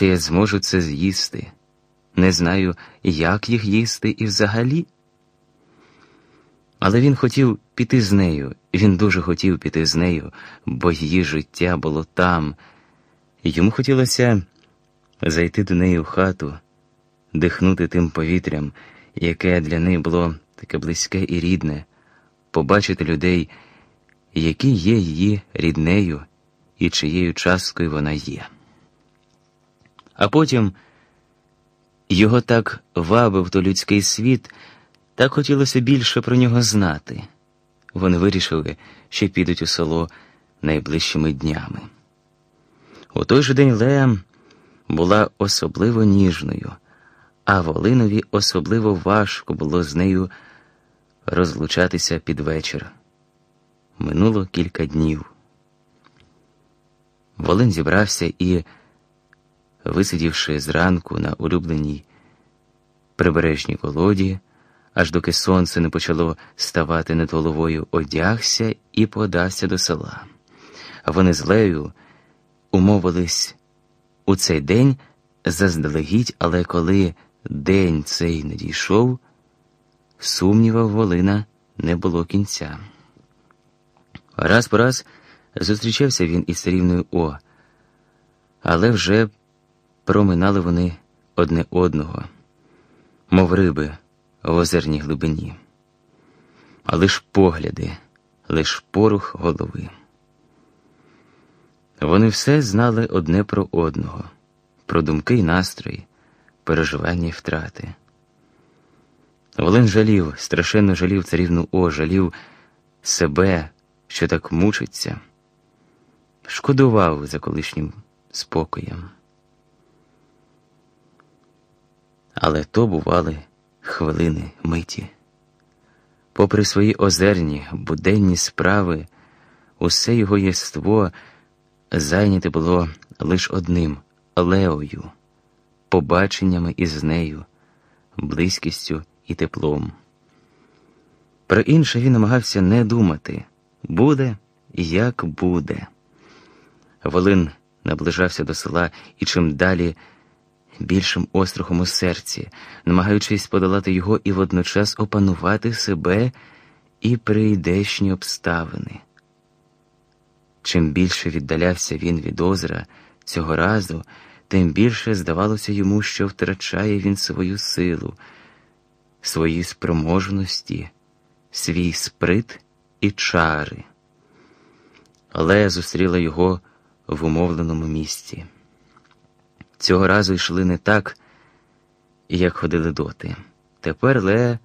чи я зможу це з'їсти. Не знаю, як їх їсти і взагалі. Але він хотів піти з нею, він дуже хотів піти з нею, бо її життя було там. Йому хотілося зайти до неї в хату, дихнути тим повітрям, яке для неї було таке близьке і рідне, побачити людей, які є її ріднею і чиєю часткою вона є. А потім його так вабив то людський світ, так хотілося більше про нього знати. Вони вирішили, що підуть у село найближчими днями. У той же день Лея була особливо ніжною, а Волинові особливо важко було з нею розлучатися під вечір. Минуло кілька днів. Волин зібрався і, висидівши зранку на улюбленій прибережній колоді, аж доки сонце не почало ставати над головою, одягся і подався до села. Вони з Лею умовились у цей день заздалегідь, але коли день цей надійшов, сумніва Волина не було кінця. Раз по раз зустрічався він із царівною О, але вже проминали вони одне одного, мов риби в озерній глибині, а лиш погляди, лиш порух голови. Вони все знали одне про одного, про думки й настрої, переживання й втрати. Волин жалів, страшенно жалів царівну О, жалів себе, що так мучиться, шкодував за колишнім спокоєм. Але то бували хвилини миті. Попри свої озерні, буденні справи, усе його єство зайняте було лише одним Леою, побаченнями із нею, близькістю і теплом. Про інше він намагався не думати буде, як буде. Волин наближався до села і чим далі більшим острахом у серці, намагаючись подолати його і водночас опанувати себе і прийдешні обставини. Чим більше віддалявся він від озера цього разу, тим більше здавалося йому, що втрачає він свою силу, свої спроможності, свій сприт і чари. Але зустріла його в умовленому місці. Цього разу йшли не так, як ходили доти. Тепер Лея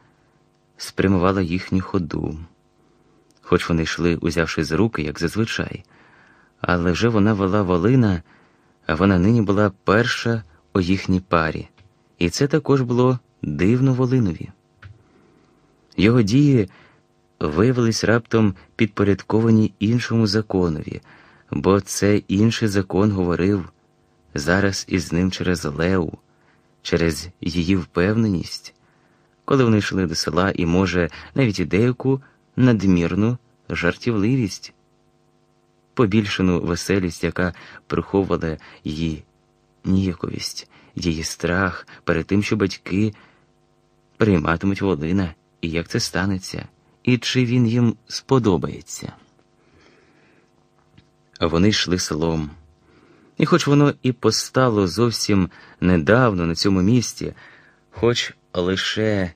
спрямувала їхню ходу, хоч вони йшли, узявши за руки, як зазвичай, але вже вона вела волина, а вона нині була перша у їхній парі, і це також було дивно Волинові. Його дії виявились раптом підпорядковані іншому законові, бо це інший закон говорив зараз із ним через Леу, через її впевненість, коли вони йшли до села і, може, навіть і деяку надмірну жартівливість, побільшену веселість, яка приховувала її ніяковість, її страх перед тим, що батьки прийматимуть Волина, і як це станеться, і чи він їм сподобається. Вони йшли селом. І хоч воно і постало зовсім недавно на цьому місці, хоч лише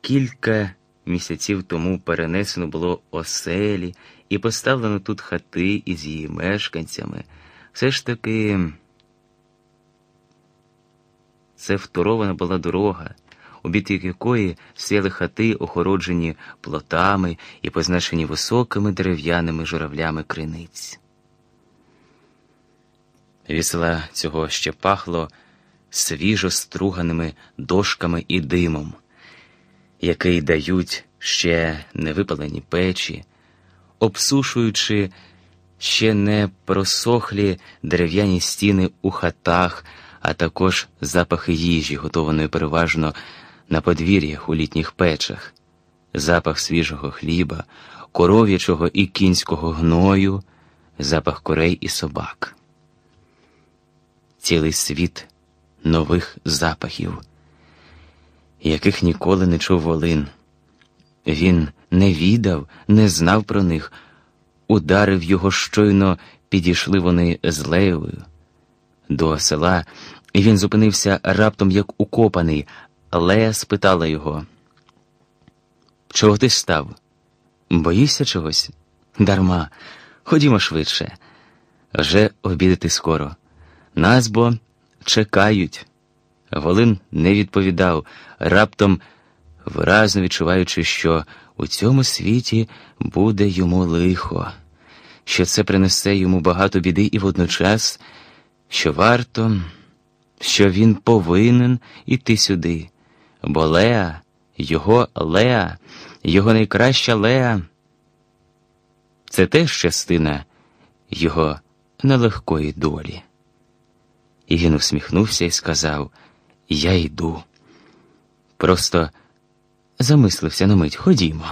кілька місяців тому перенесено було оселі і поставлено тут хати із її мешканцями, все ж таки це вторована була дорога, у якої стояли хати, охороджені плотами і позначені високими дерев'яними журавлями криниць. Вісела цього ще пахло свіжо струганими дошками і димом, який дають ще невипалені печі, обсушуючи ще не просохлі дерев'яні стіни у хатах, а також запахи їжі, готованої переважно на подвір'ях у літніх печах, запах свіжого хліба, коров'ячого і кінського гною, запах курей і собак. Цілий світ нових запахів, яких ніколи не чув Волин. Він не відав, не знав про них, ударив його щойно підійшли вони з Леєвою. До села і він зупинився раптом як укопаний. Лея спитала його. Чого ти став? Боїшся чогось? Дарма. Ходімо швидше. Вже обідати скоро. Нас бо чекають. Волин не відповідав, раптом виразно відчуваючи, що у цьому світі буде йому лихо, що це принесе йому багато біди і водночас, що варто, що він повинен іти сюди, бо Леа, його Леа, його найкраща Леа, це теж частина його нелегкої долі. І він усміхнувся і сказав: Я йду. Просто замислився на мить, ходімо.